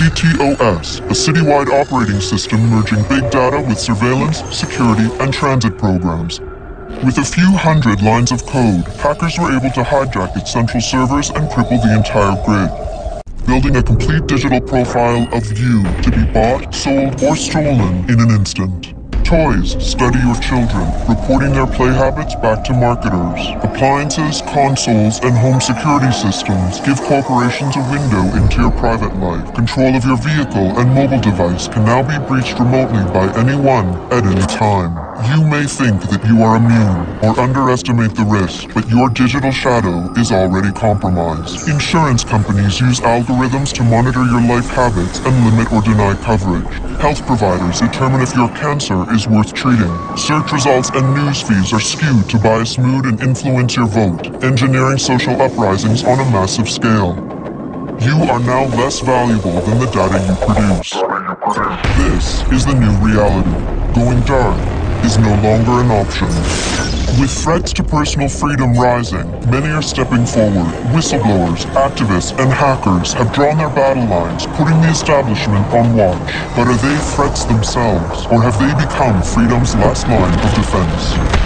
CTOS, a citywide operating system merging big data with surveillance, security, and transit programs. With a few hundred lines of code, hackers were able to hijack its central servers and cripple the entire grid. Building a complete digital profile of you to be bought, sold, or stolen in an instant. Toys study your children, reporting their play habits back to marketers. Appliances, consoles, and home security systems give corporations a window into your private life. Control of your vehicle and mobile device can now be breached remotely by anyone at any time. You may think that you are immune or underestimate the risk, but your digital shadow is already compromised. Insurance companies use algorithms to monitor your life habits and limit or deny coverage. Health providers determine if your cancer is worth treating. Search results and news feeds are skewed to bias mood and influence your vote, engineering social uprisings on a massive scale. You are now less valuable than the data you produce. This is the new reality. Going dark is no longer an option. With threats to personal freedom rising, many are stepping forward. Whistleblowers, activists, and hackers have drawn their battle lines, putting the establishment on watch. But are they threats themselves, or have they become freedom's last line of defense?